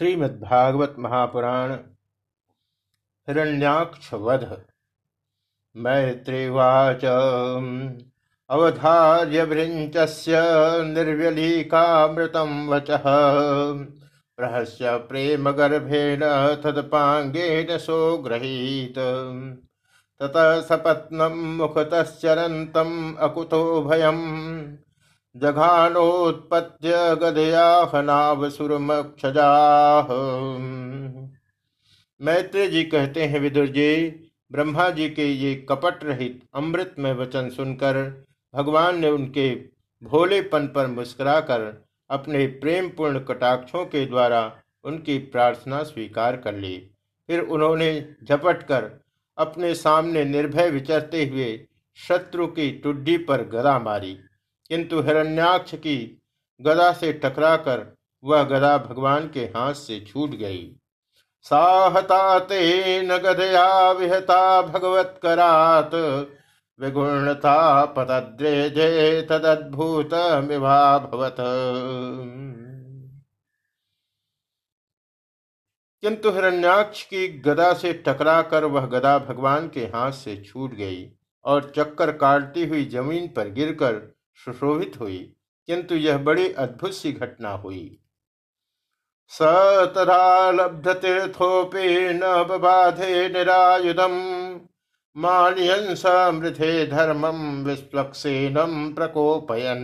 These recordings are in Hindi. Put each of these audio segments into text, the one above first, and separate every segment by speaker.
Speaker 1: श्रीमद्भागवत महापुराण हिरण्याक्षवध मैत्रीवाच। अवधार्य भृञ्चस्य निर्व्यलीकामृतं वचः। रहस्य प्रेमगर्भेण तदपाङ्गेन सोगृहीत ततः सपत्नं मुखतश्चरन्तम् अकुतो भयम्। जघानोत्पत्य गदया मैत्री जी कहते हैं, विदुर जी, ब्रह्मा जी के ये कपट रहित अमृत में वचन सुनकर भगवान ने उनके भोलेपन पर मुस्कुराकर अपने प्रेम पूर्ण कटाक्षों के द्वारा उनकी प्रार्थना स्वीकार कर ली। फिर उन्होंने झपट कर अपने सामने निर्भय विचरते हुए शत्रु की टुड्डी पर गदा मारी। किंतु हिरण्याक्ष की गदा से टकराकर वह गदा भगवान के हाथ से छूट गई। साहता तेन गदया विहता भगवत करात, विगुणता पतद्रेजे तदद्भुत भवत। किंतु हिरण्याक्ष की गदा से टकराकर वह गदा भगवान के हाथ से छूट गई और चक्कर काटती हुई ज़मीन पर गिरकर सुशोभित हुई, किंतु यह बड़ी अद्भुत सी घटना हुई। स तथा लब्ध तीर्थोपि न बबाधे निरायुधम मानियन समृथे धर्मम विस्वक्सेनम प्रकोपयन।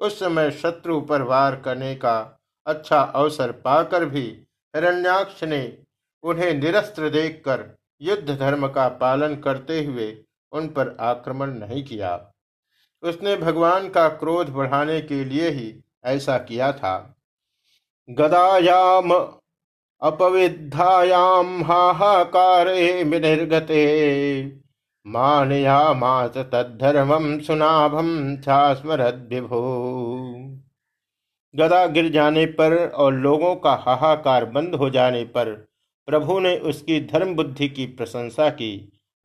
Speaker 1: उस समय शत्रु पर वार करने का अच्छा अवसर पाकर भी हिरण्याक्ष ने उन्हें निरस्त्र देखकर युद्ध धर्म का पालन करते हुए उन पर आक्रमण नहीं किया। उसने भगवान का क्रोध बढ़ाने के लिए ही ऐसा किया था। गदायाम अपविद्धायाम हाहाकार विनिर्गते। मानयामास तद्धर्मम सुनाभम छास्मरद विभो गदा गिर जाने पर और लोगों का हाहाकार बंद हो जाने पर प्रभु ने उसकी धर्म बुद्धि की प्रशंसा की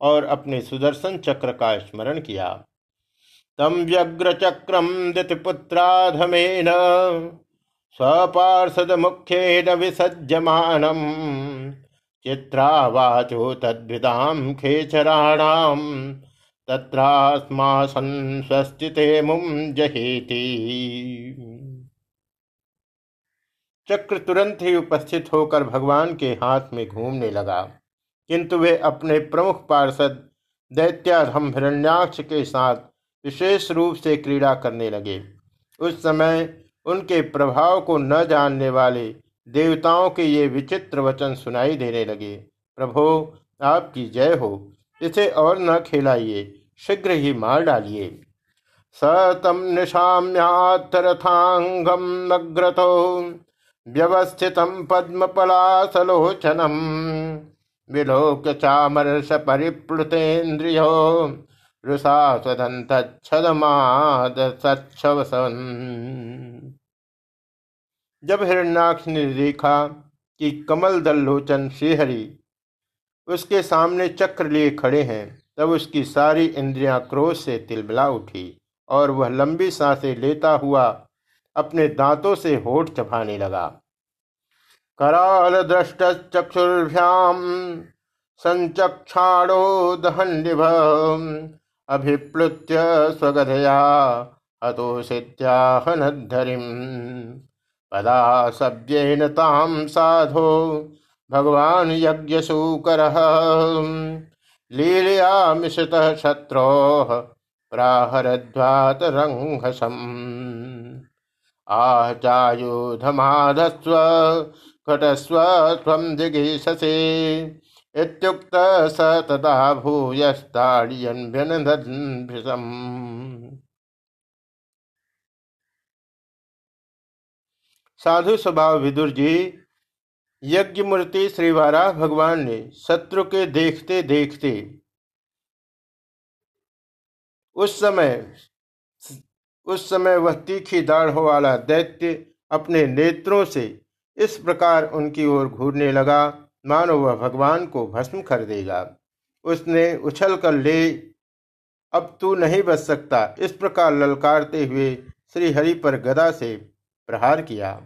Speaker 1: और अपने सुदर्शन चक्र का स्मरण किया। तम व्यग्रचक्रम दितिपुत्राधमेन स्वपार्षद मुख्येन विसज्जमानम चित्रावाचो तद्विदाम खेचराणाम तत्रास्मासन स्वस्तिते मुम जहेती। चक्र तुरंत ही उपस्थित होकर भगवान के हाथ में घूमने लगा, किंतु वे अपने प्रमुख पार्षद दैत्याधम हिरण्याक्ष के साथ विशेष रूप से क्रीड़ा करने लगे। उस समय उनके प्रभाव को न जानने वाले देवताओं के ये विचित्र वचन सुनाई देने लगे, प्रभो, आपकी जय हो, इसे और न खेलाइए, शीघ्र ही मार डालिए। स तम निशाम्याथरथांगम नग्रतो, व्यवस्थित पद्म पलासलोचनम विलोक चामरस परिप्लुतेन्द्रियो रुषा जब हिरण्याक्ष ने देखा कि कमल दल लोचन श्रीहरि उसके सामने चक्र लिए खड़े हैं, तब उसकी सारी इंद्रियाँ क्रोध से तिलबिला उठी और वह लंबी साँसें लेता हुआ अपने दांतों से होठ चबाने लगा। कराल दृष्ट चक्षुर्भ्याम संचक्षाणो दहन अभिप्लुत्य स्वगधया हतोषित्याहनद्धरिम् पदा सव्येन तां साधो भगवान् यज्ञसूकरः। लीलया मिश्रितः शत्रोः प्राहरध्वातरङ्घसम् आह चायुधमाधस्व घटस्व त्वं इत्युक्त स तदा साधु स्वभाव विदुर जी यज्ञ मूर्ति श्री वाराह भगवान ने शत्रु के देखते देखते उस समय उस समय वह तीखी दाढ़ों वाला दैत्य अपने नेत्रों से इस प्रकार उनकी ओर घूरने लगा। मानो वह भगवान को भस्म कर देगा। उसने उछल कर ले। अब तू नहीं बच सकता। इस प्रकार ललकारते हुए श्री हरि पर गदा से प्रहार किया।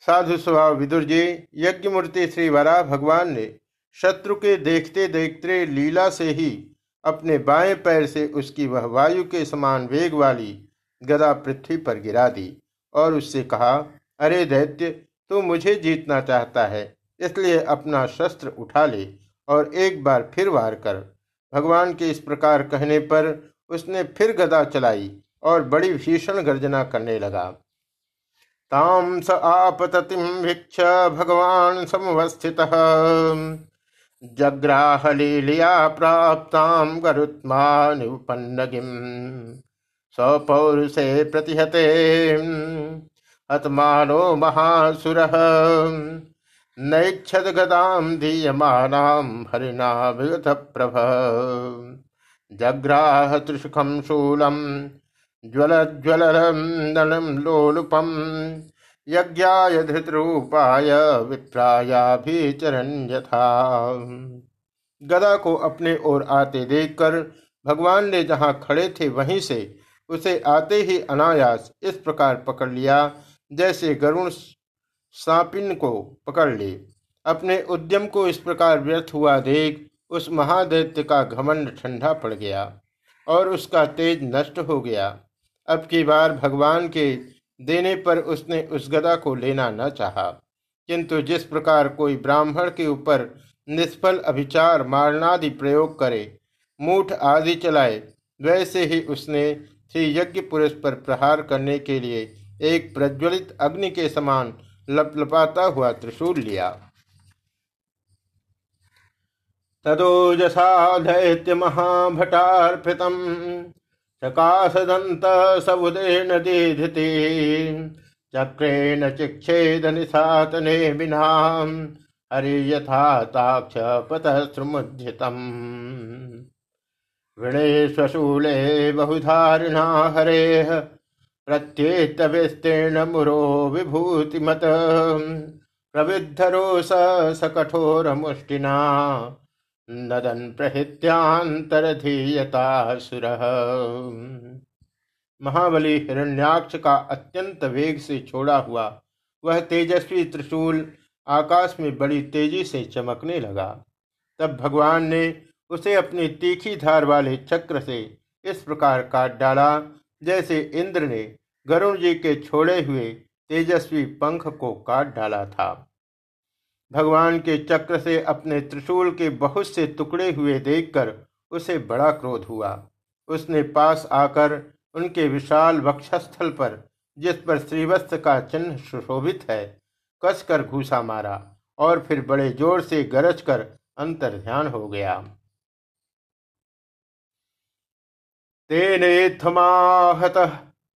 Speaker 1: साधु स्वभाव विदुर जी यज्ञ मूर्ति श्री वराह भगवान ने शत्रु के देखते देखते लीला से ही अपने बाएँ पैर से उसकी वह वायु के समान वेग वाली गदा पृथ्वी पर गिरा दी और उससे कहा, अरे दैत्य, तू मुझे जीतना चाहता है। इसलिए अपना शस्त्र उठा ले और एक बार फिर वार कर। भगवान के इस प्रकार कहने पर उसने फिर गदा चलाई और बड़ी भीषण गर्जना करने लगा। ताम स आपततिम भिक्ष भगवान समवस्थित। जग्राह लीलिया प्राप्ताम गरुत्मानुपन्नगिम स्वपौरुषे प्रतिहते हतमानो महासुर। नैक्षद गदाम दीयमानाम हरिणा विगत प्रभ जग्राह त्रिशुखम शूलम ज्वल ज्वलम लोलुपम यज्ञाय धृतरूपाय विप्रायाभिचरण यथा गदा को अपने ओर आते देखकर भगवान ने जहाँ खड़े थे वहीं से उसे आते ही अनायास इस प्रकार पकड़ लिया, जैसे गरुण सापिन को पकड़ ले। अपने उद्यम को इस प्रकार व्यर्थ हुआ देख उस महादैत्य का घमंड ठंडा पड़ गया और उसका तेज नष्ट हो गया। अब की बार भगवान के देने पर उसने उस गदा को लेना न चाहा। किंतु जिस प्रकार कोई ब्राह्मण के ऊपर निष्फल अभिचार मारणादि प्रयोग करे, मूठ आदि चलाए, वैसे ही उसने श्री यज्ञ पुरुष पर प्रहार करने के लिए एक प्रज्वलित अग्नि के समान लपलपाता हुआ त्रिशूल लिया। तदोजसा दैत्य महाभटार्पित प्रकाशदंत सबुदेन दीधति। चक्रेण चिक्षेद निशातने बिना हरि यथा ताक्ष पतः श्रुमुद्यतम् वृणेश्वशूले बहुधारिणा हरेः प्रत्येतविस्तीर्ण मुरो विभूतिमत। प्रविद्धरोस सकठोरमुष्टिना। नदन प्रहित्यांतरधीयता सुर। महाबली हिरण्याक्ष का अत्यंत वेग से छोड़ा हुआ, वह तेजस्वी त्रिशूल आकाश में बड़ी तेज़ी से चमकने लगा। तब भगवान ने उसे अपनी तीखी धार वाले चक्र से इस प्रकार काट डाला जैसे इंद्र ने गरुण जी के छोड़े हुए तेजस्वी पंख को काट डाला था। भगवान के चक्र से अपने त्रिशूल के बहुत से टुकड़े हुए देखकर उसे बड़ा क्रोध हुआ। उसने पास आकर उनके विशाल वक्षस्थल पर, जिस पर श्रीवस्त्र का चिन्ह सुशोभित है, कसकर घूसा मारा और फिर बड़े ज़ोर से गरज कर अंतर ध्यान हो गया। तेनेत्थमाहतः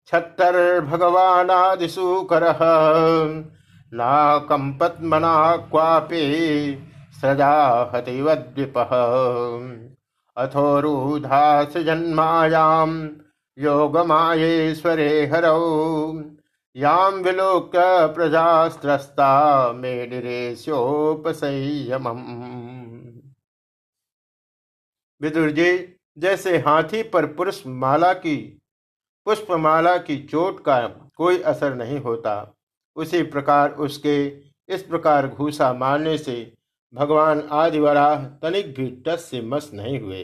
Speaker 1: छत्तर्भगवानादिसूकरः नाकम्पत्मना क्वापि सृजाहतिवद्विपः। अथोरूधासजन्मायां योगमायेश्वरे हरौ। यां विलोक्य प्रजास्त्रस्ता मेडिरेस्योपसंयमम् विदुर जी जैसे हाथी पर पुरुष माला की, पुष्पमाला की चोट का कोई असर नहीं होता। उसी प्रकार उसके इस प्रकार घूसा मारने से भगवान आदिवराह तनिक भी टस से मस नहीं हुए।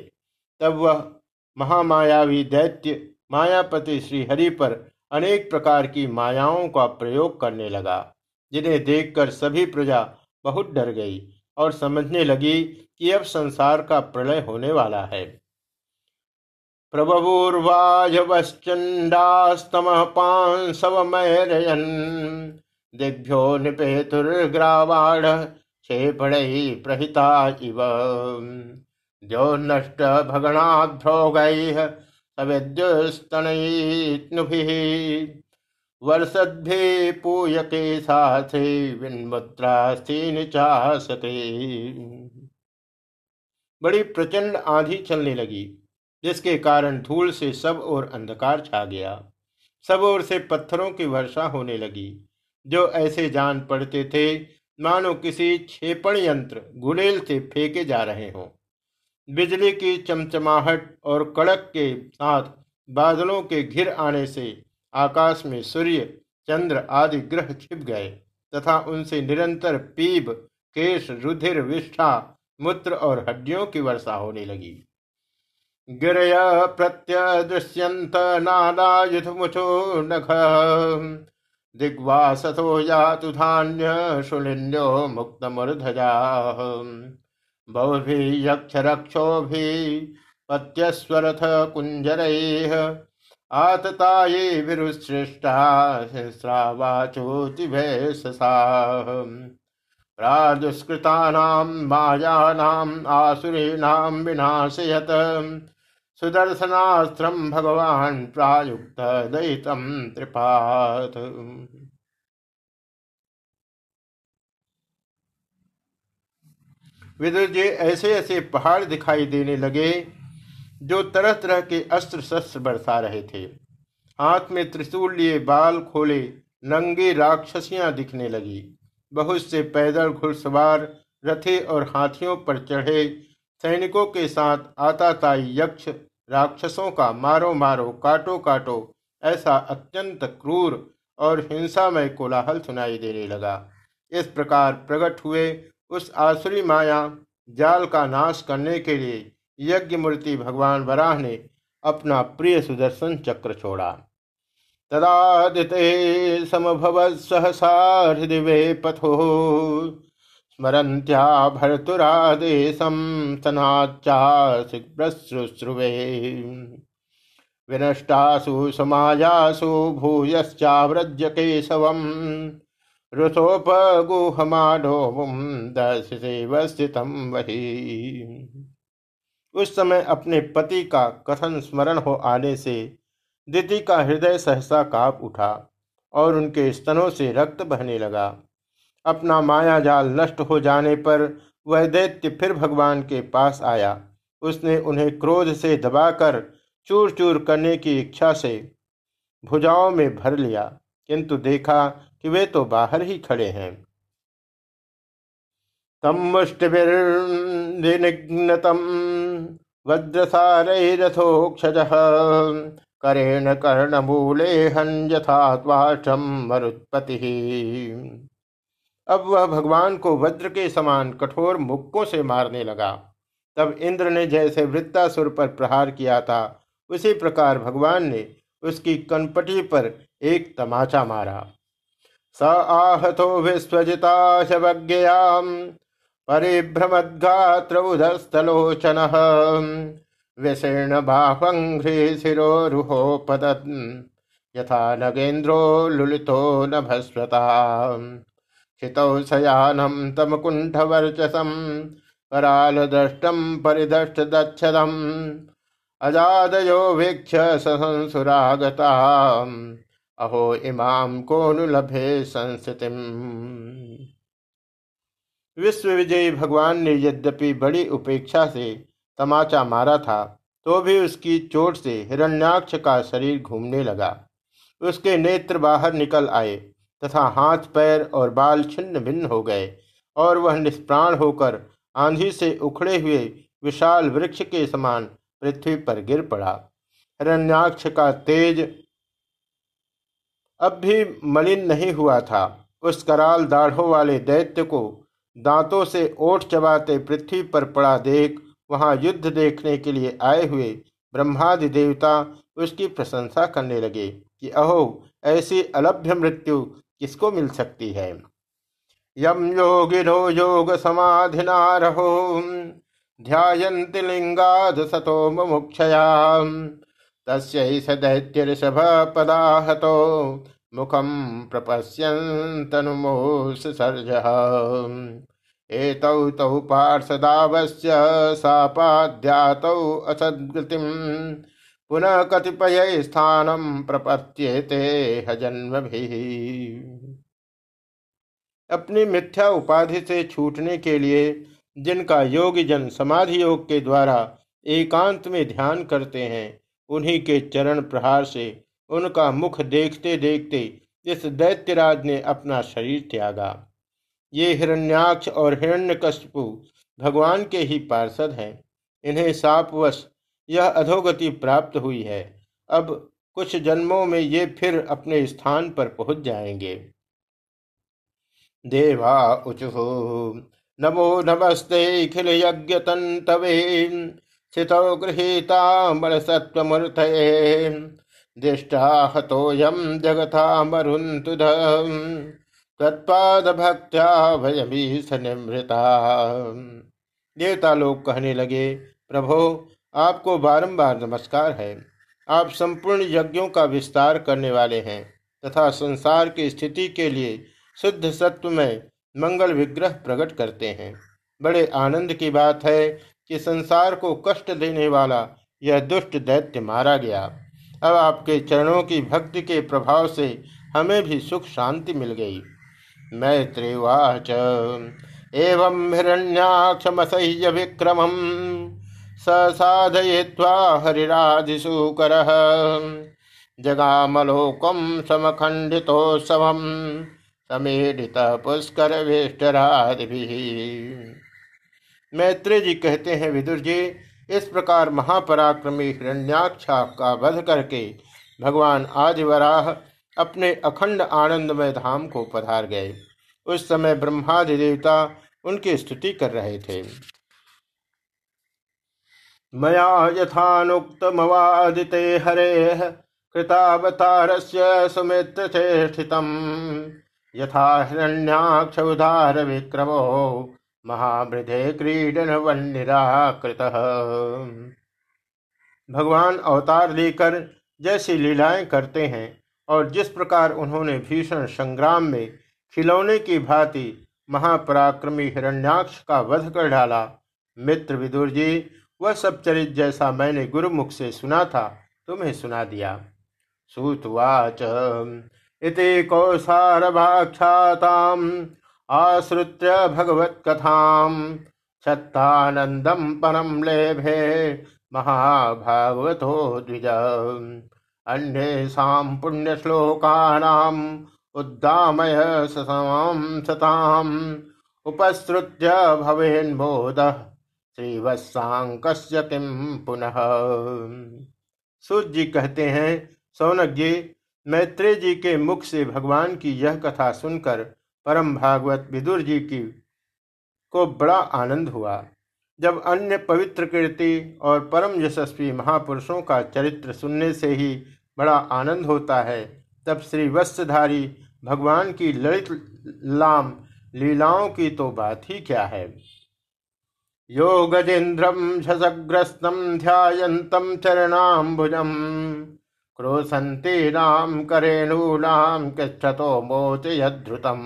Speaker 1: तब वह महामायावी दैत्य मायापति श्रीहरि पर अनेक प्रकार की मायाओं का प्रयोग करने लगा, जिन्हें देखकर सभी प्रजा बहुत डर गई और समझने लगी कि अब संसार का प्रलय होने वाला है। प्रभवूर्वायवश्चण्डास्तमः पांसवमैरयन् दिग्भ्यो निपेतुर्ग्रावाण क्षेपणैः प्रहिता इव। द्योन्नष्ट भगणाद्भोगैः सविद्युस्तनैत्नुभिः। वर्षद्भिः पूयके साथे विन्मुद्रास्थीन चासके। बड़ी प्रचंड आंधी चलने लगी। जिसके कारण धूल से सब ओर अंधकार छा गया। सब ओर से पत्थरों की वर्षा होने लगी। जो ऐसे जान पड़ते थे, मानो किसी छेपण यंत्र गुलेल से फेंके जा रहे हों। बिजली की चमचमाहट और कड़क के साथ बादलों के घिर आने से आकाश में सूर्य, चंद्र आदि ग्रह छिप गए, तथा उनसे निरंतर पीब, केश, रुधिर, विष्ठा, मूत्र और हड्डियों की वर्षा होने लगी। गिरय प्रत्यदृश्यंत नानायुधमुचो नख। दिग्वासतो यातु धान्य शुलिन्यो मुक्तमूर्धजा। पत्यस्वरथ कुञ्जरैः। आततायैर्विरुश्रेष्टा सहस्रावाचोतिभेषसाः। प्रादुष्कृतानां मायानाम् आसुरीणां विनाशयत। सुदर्शनास्त्रं भगवान् प्रायुक्त दयितं त्रिपाथ विदुर जी, ऐसे ऐसे पहाड़ दिखाई देने लगे, जो तरह तरह के अस्त्र शस्त्र बरसा रहे थे। हाथ में त्रिशूल लिए बाल खोले, नंगी राक्षसियाँ दिखने लगी। बहुत से पैदल घुड़सवार, रथे और हाथियों पर चढ़े सैनिकों के साथ आताताई यक्ष राक्षसों का मारो मारो, काटो काटो, ऐसा अत्यंत क्रूर और हिंसामय कोलाहल सुनाई देने लगा। इस प्रकार प्रकट हुए उस आसुरी माया जाल का नाश करने के लिए यज्ञ मूर्ति भगवान वराह ने अपना प्रिय सुदर्शन चक्र छोड़ा। तदादिते समभव सहसा हृदय पथो स्मरन्त्या भर्तुरादेशं सनाच्चाश्रुश्रुवे विनष्टासु समायासु भूयश्चाव्रज केशवम् रुथोपगुहमाडोमुम दशेवस्थितम वही। उस समय अपने पति का कथन स्मरण हो आने से दिति का हृदय सहसा काप उठा और उनके स्तनों से रक्त बहने लगा। अपना माया जाल नष्ट हो जाने पर वह दैत्य फिर भगवान के पास आया। उसने उन्हें क्रोध से दबाकर चूर चूर करने की इच्छा से भुजाओं में भर लिया, किंतु देखा कि वे तो बाहर ही खड़े हैं। तम मुष्टिभिर्निघ्नतम वज्रसारथोक्षज करेण कर्णमूले हन यथात्वाचम मरुत्पति। अब वह भगवान को वज्र के समान कठोर मुक्कों से मारने लगा। तब इंद्र ने जैसे वृत्तासुर पर प्रहार किया था, उसी प्रकार भगवान ने उसकी कनपटी पर एक तमाचा मारा। स आहतो विस्वजिता शवज्ञयाम् परिभ्रमद्गात्र उदस्थलोचन व्यसीर्ण बाह्वङ्घ्रे शिरोरुहोपदन् यथा नगेन्द्रो लुलितो नभस्वता हितौ शयानं तमकुण्ठवर्चसं करालदष्टं परिदष्टदच्छदम्। अजादयो वीक्ष्य ससंसुरागता अहो इमाम को लभे संस्थिति विश्व विजयी भगवान ने यद्यपि बड़ी उपेक्षा से तमाचा मारा था तो भी उसकी चोट से हिरण्याक्ष का शरीर घूमने लगा। उसके नेत्र बाहर निकल आए। तथा हाथ, पैर और बाल छिन्न भिन्न हो गए और वह निष्प्राण होकर आंधी से उखड़े हुए विशाल वृक्ष के समान पृथ्वी पर गिर पड़ा। हिरण्याक्ष का तेज अब भी मलिन नहीं हुआ था। उस कराल दाढ़ों वाले दैत्य को दांतों से ओठ चबाते पृथ्वी पर पड़ा देख, वहाँ युद्ध देखने के लिए आए हुए ब्रह्मादि देवता उसकी प्रशंसा करने लगे कि, अहो, ऐसी अलभ्य मृत्यु किसको मिल सकती है? यम योगिनो योग समाधिना रहो ध्यायन्ति लिंगाद सतो मुमुक्षया। तस्यैष दैत्यऋषभ पदाहतो मुखम प्रपश्यन्तनुमोसर्ज एतौ तौ पार्षदावस्य सापाध्यातौ असद्गतिम्। पुनः कतिपय स्थानम प्रपत्येते हजन्म भी अपनी मिथ्या उपाधि से छूटने के लिए जिनका योगी जन समाधि योग के द्वारा एकांत में ध्यान करते हैं, उन्हीं के चरण प्रहार से उनका मुख देखते देखते इस दैत्यराज ने अपना शरीर त्यागा। ये हिरण्याक्ष और हिरण्यकशपु भगवान के ही पार्षद हैं। इन्हें सापवश यह अधोगति प्राप्त हुई है। अब कुछ जन्मों में ये फिर अपने स्थान पर पहुँच जाएँगे। देवा उचु नमो नमस्ते खिल यज्ञ तंतवे स्थितौ गृहीता मलसत्वमूर्तये दृष्टा हतोऽयं जगता मरुन्तुध तत्पाद भक्त्या भयमी सनिमृता देवता लोग कहने लगे, प्रभो आपको बारंबार नमस्कार है। आप संपूर्ण यज्ञों का विस्तार करने वाले हैं तथा संसार की स्थिति के लिए शुद्ध सत्व में मंगल विग्रह प्रकट करते हैं। बड़े आनंद की बात है कि संसार को कष्ट देने वाला यह दुष्ट दैत्य मारा गया। अब आपके चरणों की भक्ति के प्रभाव से हमें भी सुख शांति मिल गई। मैत्रेवाच एवं हिरण्याक्षमसह्य विक्रमं स साधयित्वा हरिराधिशूकरः जगामलोकं समखण्डितोत्सवं समेडितः पुष्करवेष्टरादिभिः मैत्री जी कहते हैं, विदुर जी, इस प्रकार महापराक्रमी हिरण्याक्षा का वध करके भगवान आदिवराह अपने अखंड आनंदमय धाम को पधार गए। उस समय ब्रह्मादि देवता उनकी स्तुति कर रहे थे। मया यथानुक्तमवादिते हरे कृतावतारस्य सुमित्रचेष्टितम्। यथा हिरण्याक्ष उदार विक्रमो महामृधे क्रीडन वन्निराकृत भगवान अवतार लेकर जैसी लीलाएँ करते हैं और जिस प्रकार उन्होंने भीषण संग्राम में खिलौने की भांति महापराक्रमी हिरण्याक्ष का वध कर डाला, मित्र विदुर जी वह सब चरित जैसा मैंने गुरुमुख से सुना था, तुम्हें सुना दिया। सुतवाच, इति कौसारभाख्याताम, आश्रुत्य भगवत कथाम छत्तानंदम परम लेभे महाभागवतो द्विज। अन्येषां पुण्यश्लोकानाम्, उद्दामय सताम् उपसृत्य भवेन्मोदः। श्रीवत्सांकस्य किम पुनः। सूर्य जी कहते हैं सौनक जी मैत्रेय जी के मुख से भगवान की यह कथा सुनकर परम भागवत विदुर जी की को बड़ा आनंद हुआ। जब अन्य पवित्र कीर्ति और परम यशस्वी महापुरुषों का चरित्र सुनने से ही बड़ा आनंद होता है, तब श्री वस्त्रधारी भगवान की ललित लाम लीलाओं की तो बात ही क्या है? यो गजेन्द्रम झसग्रस्तम ध्यायन्तम चरणाम्बुजम। क्रोशन्ति नाम करेणूनाम कृष्ठतो मोचयध्रुतम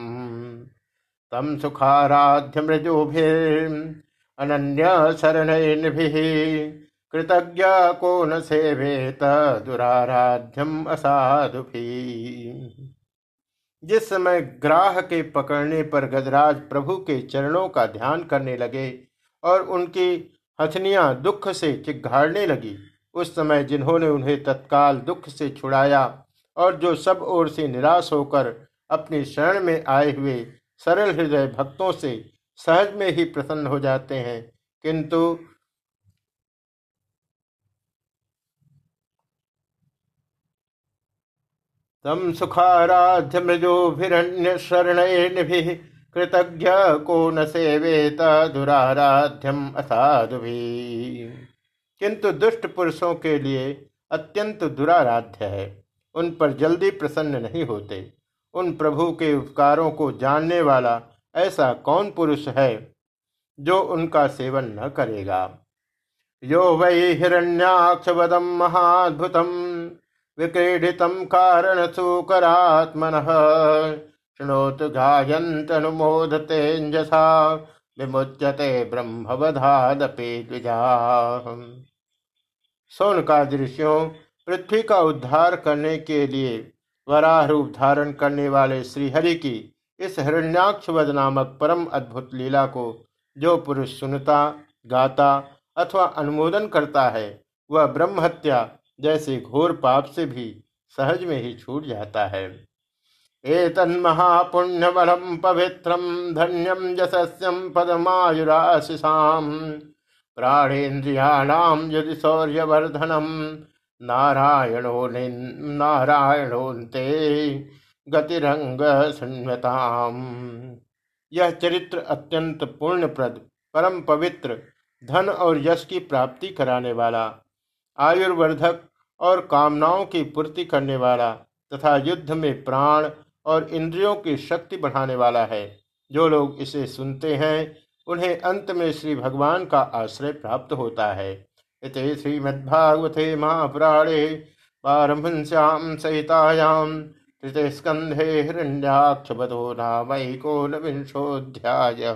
Speaker 1: तम शरणैर्भिः कृतज्ञ को न सेवेत दुराराध्यम असाधु जिस समय ग्राह के पकड़ने पर गजराज प्रभु के चरणों का ध्यान करने लगे और उनकी हथनियाँ दुख से चिघाड़ने लगी। उस समय जिन्होंने उन्हें तत्काल दुख से छुड़ाया और जो सब ओर से निराश होकर अपनी शरण में आए हुए सरल हृदय भक्तों से सहज में ही प्रसन्न हो जाते हैं। किंतु तम सुखाराध्य मृजोभिरण्यशरणैर्निभिः कृतज्ञ को न सेवेत दुराराध्यम असाधु भी किंतु दुष्ट पुरुषों के लिए अत्यंत दुराराध्य है। उन पर जल्दी प्रसन्न नहीं होते। उन प्रभु के उपकारों को जानने वाला ऐसा कौन पुरुष है जो उनका सेवन न करेगा? यो वै हिरण्याक्षवदम महाद्भुतम विक्रीडित कारण सुकरात्मन शृणोत गायन्तनुमोदतेजसा, विमुच्यते ब्रह्मवधादपि द्विजा। सोन का दृश्यों पृथ्वी का उद्धार करने के लिए वराह रूप धारण करने वाले श्रीहरि की इस हिरण्याक्षवद नामक परम अद्भुत लीला को जो पुरुष सुनता, गाता अथवा अनुमोदन करता है, वह ब्रह्महत्या जैसे घोर पाप से भी सहज में ही छूट जाता है। एतन्महापुण्यबलम पवित्रम धन्यम यशस्यम पदमायुराशिषाम प्राणेन्द्रियाणाम यदि शौर्यवर्धनम नारायणो नारायणोन्ते गतिरंग सुन्वताम यह चरित्र अत्यंत पूर्णप्रद, परम पवित्र, धन और यश की प्राप्ति कराने वाला, आयुर्वर्धक और कामनाओं की पूर्ति करने वाला तथा युद्ध में प्राण और इंद्रियों की शक्ति बढ़ाने वाला है। जो लोग इसे सुनते हैं, उन्हें अंत में श्री भगवान का आश्रय प्राप्त होता है। इत श्रीमद्भागवते महापुराणे पारमहंस्यां सहितायाम तृतीय स्कंधे नाम नामैकोनविंशोऽध्यायः।